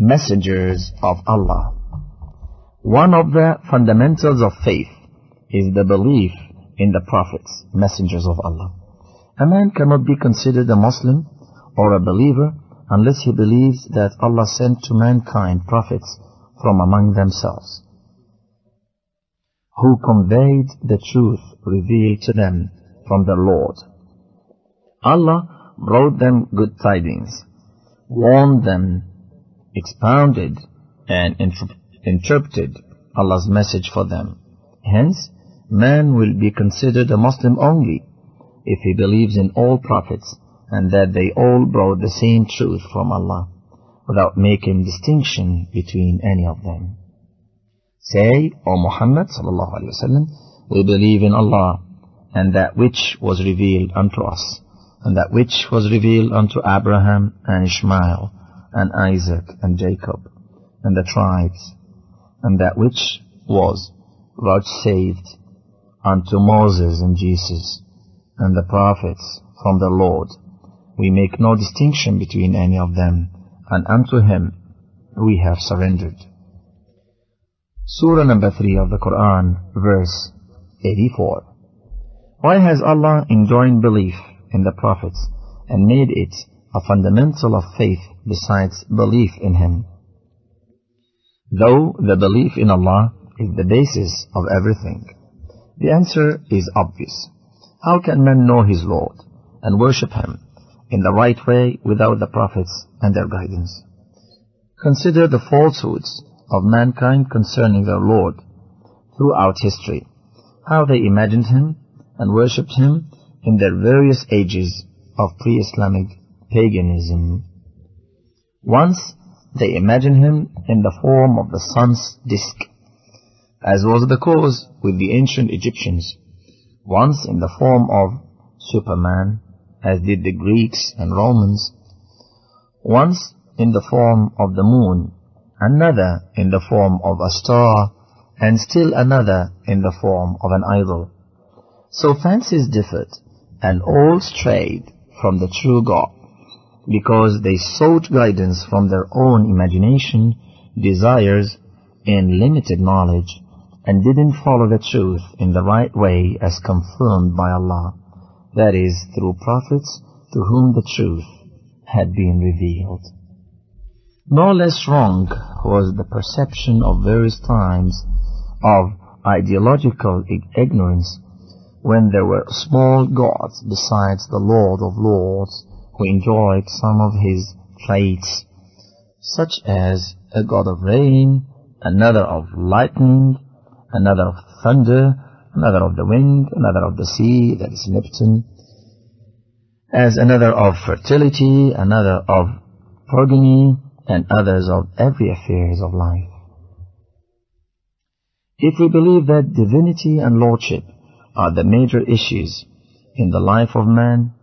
messengers of Allah. One of the fundamentals of faith is the belief in the prophets, messengers of Allah. A man cannot be considered a Muslim or a believer unless he believes that Allah sent to mankind prophets from among themselves, who conveyed the truth revealed to them from their Lord. Allah brought them good tidings, warned them, expounded and interpreted Allah's message for them. Hence, man will be considered a Muslim only if he believes in all prophets and that they all brought the same truth from Allah without making distinction between any of them. Say, O Muhammad sallallahu alaihi wasallam, we believe in Allah and that which was revealed unto us, and that which was revealed unto Abraham and Ishmael and Isaac and Jacob and the tribes, and that which was vouchsafed unto Moses and Jesus and the prophets from the Lord. We make no distinction between any of them, and unto Him we have surrendered. Surah number 3 of the Quran, verse 84. Why has Allah enjoined belief in the prophets and made it a fundamental of faith besides belief in Him? Though the belief in Allah is the basis of everything, the answer is obvious. How can man know his Lord and worship Him in the right way without the prophets and their guidance? Consider the falsehoods of mankind concerning their Lord throughout history, how they imagined Him and worshipped him in their various ages of pre-Islamic paganism. Once they imagined him in the form of the sun's disk, as was the cause with the ancient Egyptians. Once in the form of Superman, as did the Greeks and Romans. Once in the form of the moon, another in the form of a star, and still another in the form of an idol. So fancies differed, and all strayed from the true God, because they sought guidance from their own imagination, desires, and limited knowledge, and didn't follow the truth in the right way as confirmed by Allah, that is, through prophets to whom the truth had been revealed. No less wrong was the perception of various times of ideological ignorance when there were small gods besides the Lord of Lords who enjoyed some of his traits, such as a god of rain, another of lightning, another of thunder, another of the wind, another of the sea, that is Neptune, as another of fertility, another of progeny, and others of every affairs of life. If we believe that divinity and lordship are the major issues in the life of man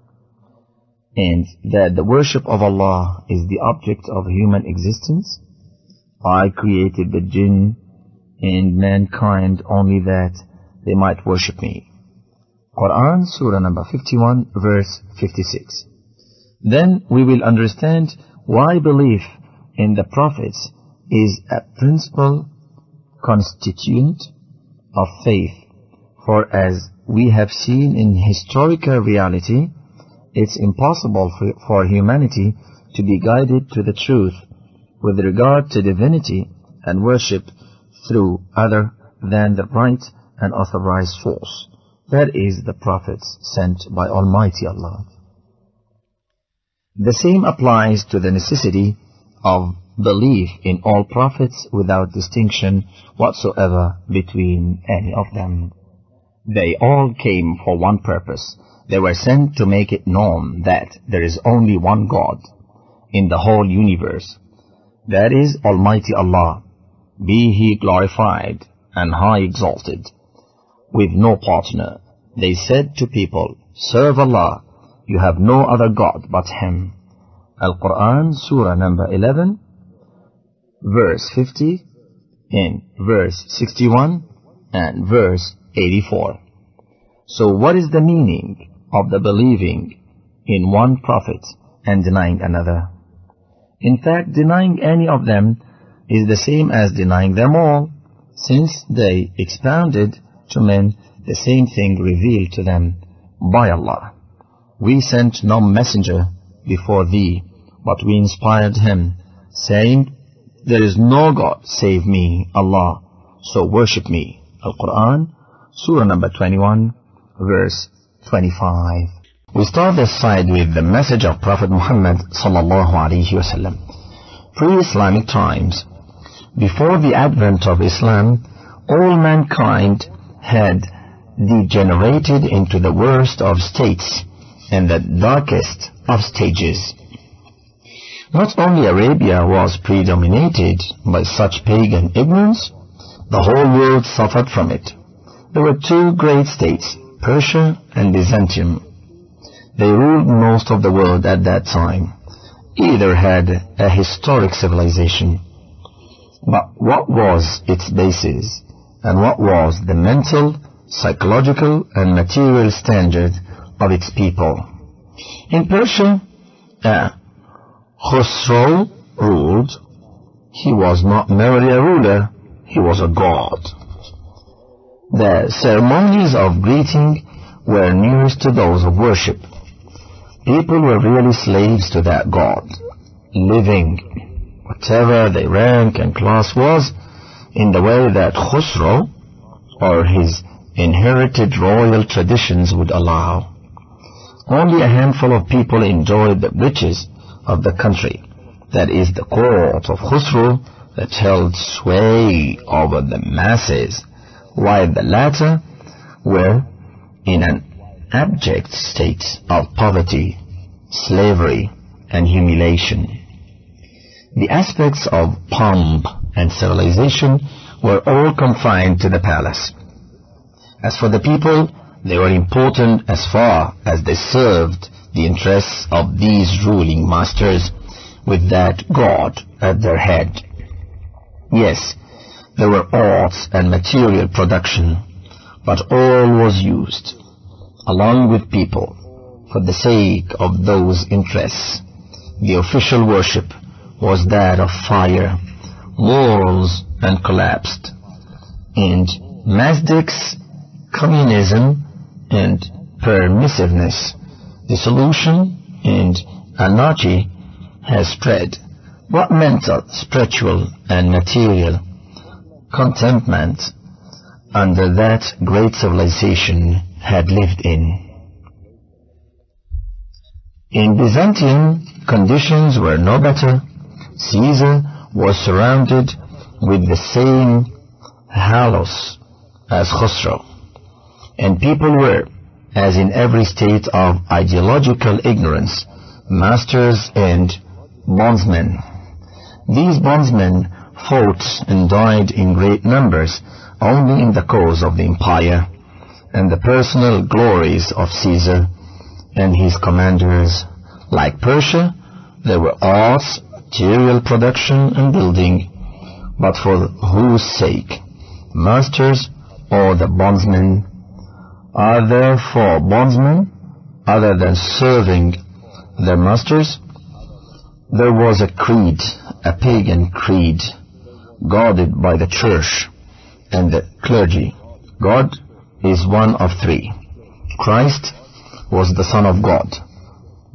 and that the worship of Allah is the object of human existence. I created the jinn and mankind only that they might worship me. Quran Surah number 51 verse 56. Then we will understand why belief in the prophets is a principal constituent of faith for as we have seen in historical reality, it's impossible for, for humanity to be guided to the truth with regard to divinity and worship through other than the right and authorized source. That is the prophets sent by Almighty Allah. The same applies to the necessity of belief in all prophets without distinction whatsoever between any of them. They all came for one purpose. They were sent to make it known that there is only one God in the whole universe. That is Almighty Allah. Be He glorified and high exalted, with no partner. They said to people, Serve Allah. You have no other God but Him. Al-Quran, Surah number 11, verse 50, in verse 61, and verse 84. So what is the meaning of the believing in one prophet and denying another? In fact, denying any of them is the same as denying them all, since they expounded to men the same thing revealed to them by Allah. We sent no messenger before thee, but we inspired him, saying, There is no God save me, Allah, so worship me. Al-Quran, Surah number 21, verse 25. We start this side with the message of Prophet Muhammad sallallahu alaihi wasallam. Pre-Islamic times, before the advent of Islam, all mankind had degenerated into the worst of states and the darkest of stages. Not only Arabia was predominated by such pagan ignorance, the whole world suffered from it. There were two great states, Persia and Byzantium. They ruled most of the world at that time. Either had a historic civilization. But what was its basis and what was the mental, psychological and material standard of its people? In Persia, uh, Khosrow ruled. He was not merely a ruler, he was a god. The ceremonies of greeting were nearest to those of worship. People were really slaves to that god, living, whatever their rank and class was, in the way that Khosrow, or his inherited royal traditions would allow. Only a handful of people enjoyed the riches of the country, that is the court of Khosrow that held sway over the masses, while the latter were in an abject state of poverty, slavery, and humiliation. The aspects of pomp and civilization were all confined to the palace. As for the people, they were important as far as they served the interests of these ruling masters with that God at their head. Yes, there were arts and material production, but all was used, along with people, for the sake of those interests. The official worship was that of fire, morals and collapsed, and Mazdak's communism and permissiveness, dissolution and anarchy has spread what mental, spiritual, and material contentment under that great civilization had lived in. In Byzantium, conditions were no better. Caesar was surrounded with the same halos as Khosrow, and people were, as in every state of ideological ignorance, masters and bondsmen. These bondsmen fought and died in great numbers only in the cause of the empire and the personal glories of Caesar and his commanders. Like Persia, there were arts, material production and building, but for whose sake? Masters or the bondsmen? Are there for bondsmen other than serving their masters? There was a creed a pagan creed guarded by the church and the clergy. God is one of three. Christ was the Son of God.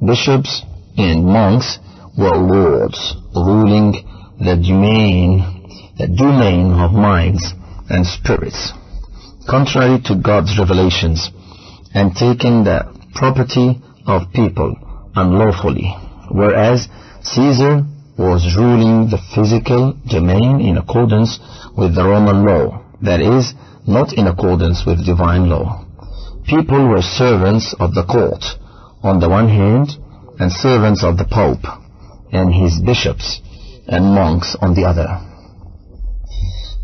Bishops and monks were lords, ruling the domain, the domain of minds and spirits, contrary to God's revelations, and taking the property of people unlawfully, whereas Caesar was ruling the physical domain in accordance with the Roman law, that is, not in accordance with divine law. People were servants of the court on the one hand, and servants of the Pope and his bishops and monks on the other.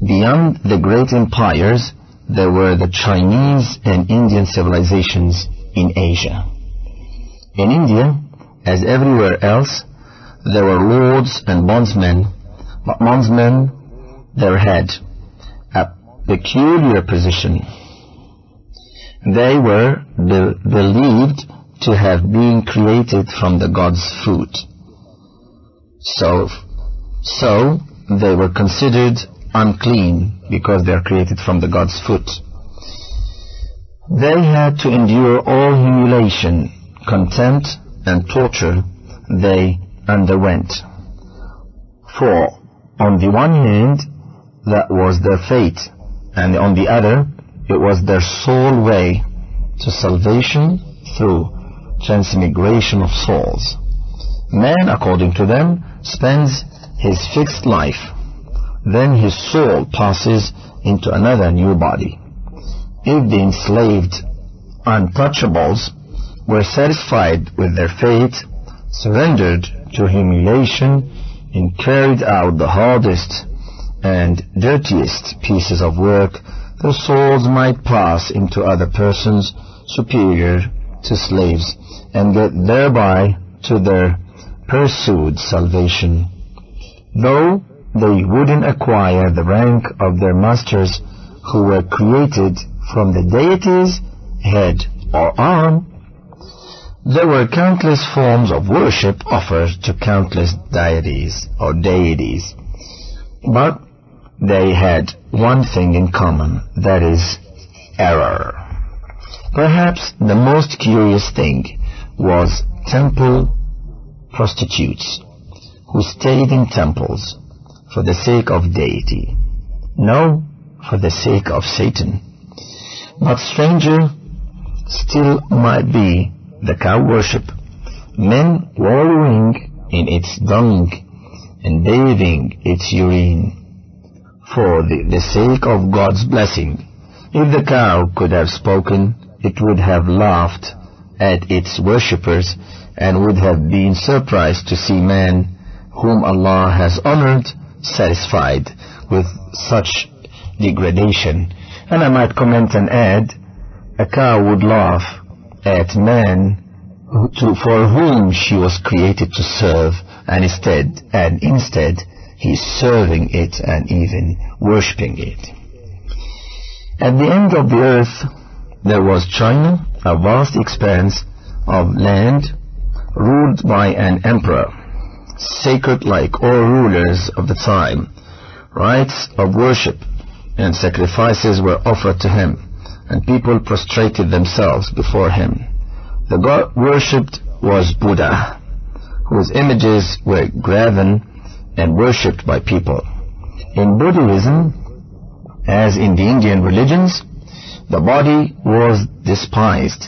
Beyond the great empires, there were the Chinese and Indian civilizations in Asia. In India, as everywhere else, there were lords and bondsmen, but bondsmen there had a peculiar position. They were be believed to have been created from the god's food. So, so they were considered unclean because they are created from the God's foot. They had to endure all humiliation, contempt, and torture they underwent. For, on the one hand, that was their fate, and on the other, it was their sole way to salvation through transmigration of souls. Man, according to them, spends his fixed life. Then his soul passes into another new body. If the enslaved untouchables were satisfied with their fate, surrendered to humiliation, and carried out the hardest and dirtiest pieces of work, their souls might pass into other persons superior to slaves and get thereby to their pursued salvation. Though they wouldn't acquire the rank of their masters who were created from the deity's head or arm, there were countless forms of worship offered to countless deities or deities. But they had one thing in common, that is, error. Perhaps the most curious thing was temple prostitutes who stayed in temples for the sake of deity. No, for the sake of Satan. But stranger still might be the cow worship, men wallowing in its dung and bathing its urine. For the, the sake of God's blessing, if the cow could have spoken, it would have laughed at its worshippers and would have been surprised to see man whom Allah has honored satisfied with such degradation. And I might comment and add, a cow would laugh at man to, for whom she was created to serve and instead and instead he's serving it and even worshipping it. At the end of the earth there was China, a vast expanse of land ruled by an emperor, sacred like all rulers of the time. Rites of worship and sacrifices were offered to him, and people prostrated themselves before him. The god worshipped was Buddha, whose images were graven and worshipped by people. In Buddhism, as in the Indian religions, the body was despised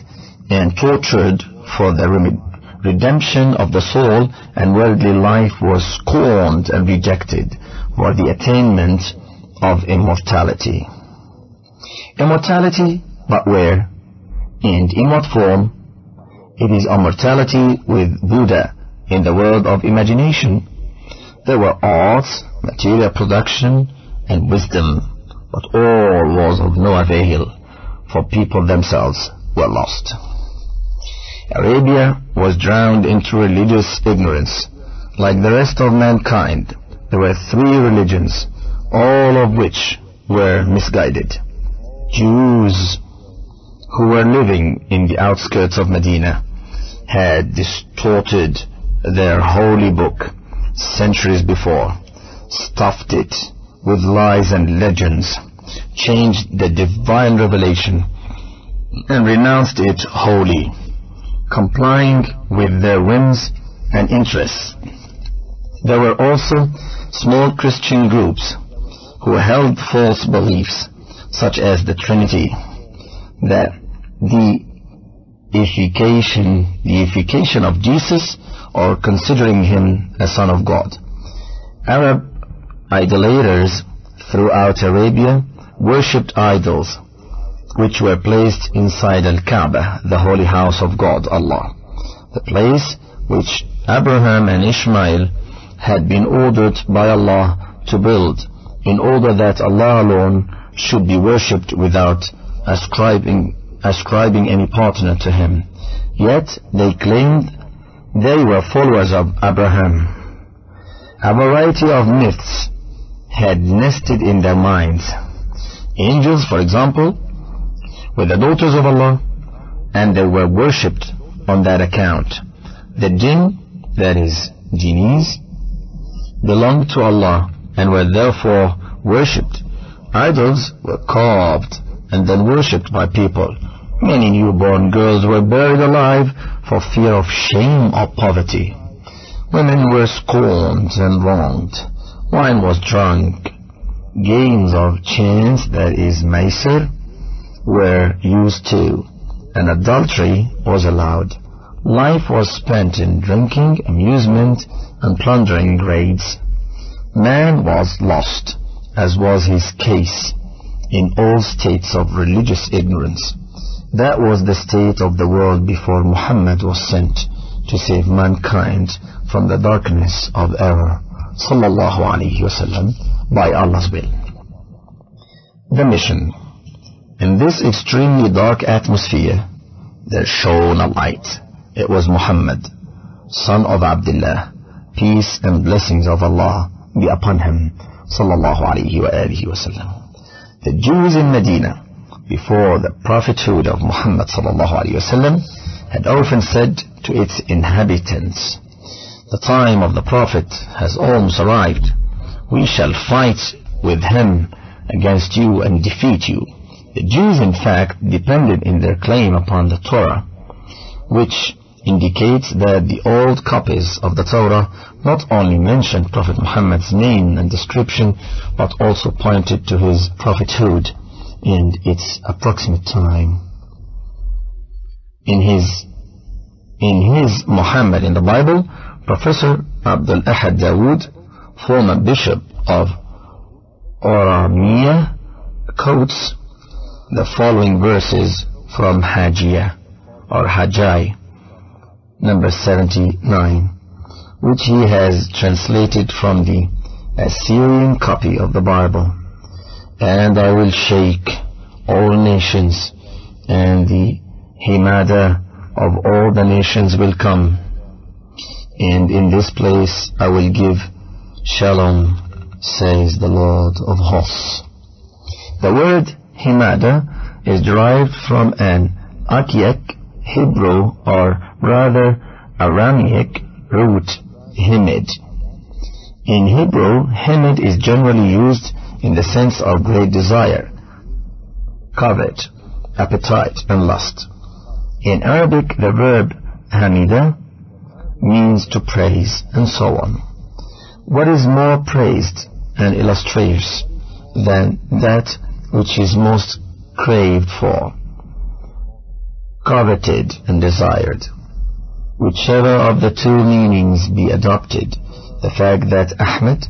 and tortured for the redemption of the soul and worldly life was scorned and rejected for the attainment of immortality. Immortality, but where? And in what form? It is immortality with Buddha in the world of imagination. There were arts, material production, and wisdom, but all was of no avail, for people themselves were lost. Arabia was drowned into religious ignorance. Like the rest of mankind, there were three religions, all of which were misguided. Jews who were living in the outskirts of Medina had distorted their holy book centuries before, stuffed it with lies and legends, changed the divine revelation, and renounced it wholly complying with their whims and interests. There were also small Christian groups who held false beliefs, such as the Trinity, that the ification, the ification of Jesus, or considering him a son of God. Arab idolaters throughout Arabia worshipped idols which were placed inside Al-Kaaba, the holy house of God, Allah, the place which Abraham and Ishmael had been ordered by Allah to build in order that Allah alone should be worshipped without ascribing, ascribing any partner to him. Yet they claimed they were followers of Abraham. A variety of myths had nested in their minds. Angels, for example, were the daughters of Allah, and they were worshipped on that account. The jinn, that is, genies, belonged to Allah and were therefore worshipped. Idols were carved and then worshipped by people. Many newborn girls were buried alive for fear of shame or poverty. Women were scorned and wronged. Wine was drunk. Games of chance, that is maisir, were used too, and adultery was allowed. Life was spent in drinking, amusement, and plundering raids. Man was lost, as was his case, in all states of religious ignorance. That was the state of the world before Muhammad was sent to save mankind from the darkness of error sallallahu alayhi wasallam by Allah's will. The mission. In this extremely dark atmosphere, there shone a light. It was Muhammad, son of Abdullah. Peace and blessings of Allah be upon him sallallahu alayhi wa alihi wasallam. The Jews in Medina before the prophethood of Muhammad sallallahu had often said to its inhabitants, The time of the Prophet has almost arrived. We shall fight with him against you and defeat you. The Jews, in fact, depended in their claim upon the Torah, which indicates that the old copies of the Torah not only mentioned Prophet Muhammad's name and description, but also pointed to his prophethood and its approximate time. In his in his Muhammad in the Bible, Professor Abdul Ahad Dawood, former bishop of Urmia, quotes the following verses from Hajjah or Hajjai, number 79, which he has translated from the Assyrian copy of the Bible and I will shake all nations, and the Himada of all the nations will come. And in this place I will give shalom, says the Lord of hosts. The word Himada is derived from an Archaic Hebrew or rather Aramaic root Himid. In Hebrew, Himid is generally used in the sense of great desire, covet, appetite, and lust. In Arabic, the verb hamida means to praise, and so on. What is more praised and illustrious than that which is most craved for, coveted and desired? Whichever of the two meanings be adopted, the fact that Ahmed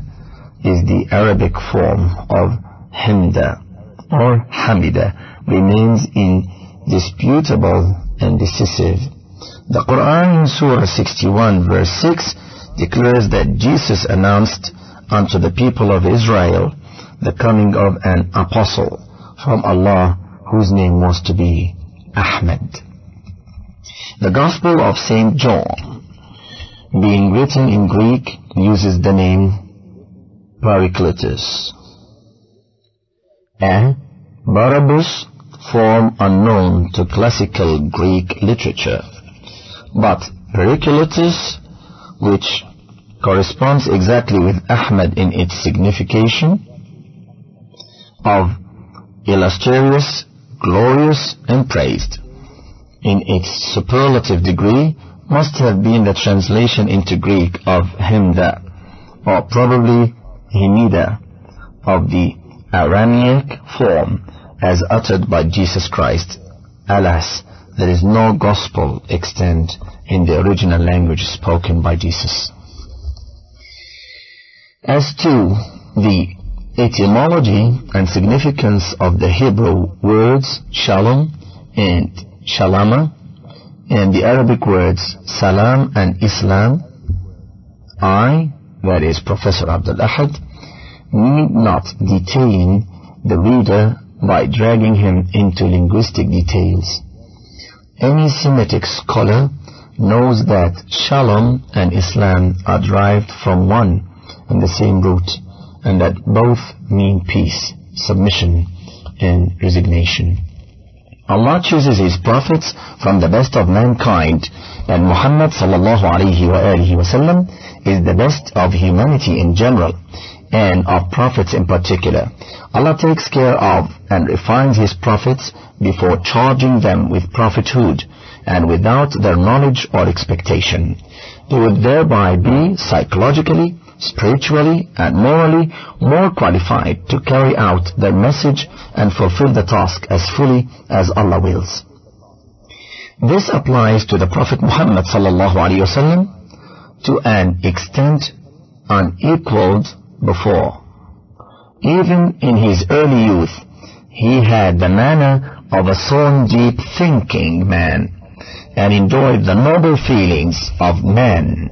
is the Arabic form of Hamda or Hamida remains indisputable and decisive. The Quran in Surah 61 verse 6 declares that Jesus announced unto the people of Israel the coming of an apostle from Allah whose name was to be Ahmed. The Gospel of St. John, being written in Greek, uses the name Pericletus. and Barabbas, form unknown to classical Greek literature, but Pericletus, which corresponds exactly with Ahmed in its signification of illustrious, glorious, and praised. In its superlative degree must have been the translation into Greek of Himda, or probably Himida of the Aramaic form as uttered by Jesus Christ. Alas, there is no gospel extant in the original language spoken by Jesus. As to the etymology and significance of the Hebrew words shalom and shalama and the Arabic words salam and Islam, I that is Professor Abdul Ahad, need not detain the reader by dragging him into linguistic details. Any Semitic scholar knows that Shalom and Islam are derived from one and the same root, and that both mean peace, submission, and resignation. Allah chooses His prophets from the best of mankind, and Muhammad sallallahu alayhi wa sallam is the best of humanity in general, and of prophets in particular. Allah takes care of and refines His prophets before charging them with prophethood, and without their knowledge or expectation. They would thereby be psychologically, spiritually, and morally more qualified to carry out their message and fulfill the task as fully as Allah wills. This applies to the Prophet Muhammad sallallahu alaihi wasallam to an extent unequaled before. Even in his early youth, he had the manner of a sound deep thinking man and enjoyed the noble feelings of men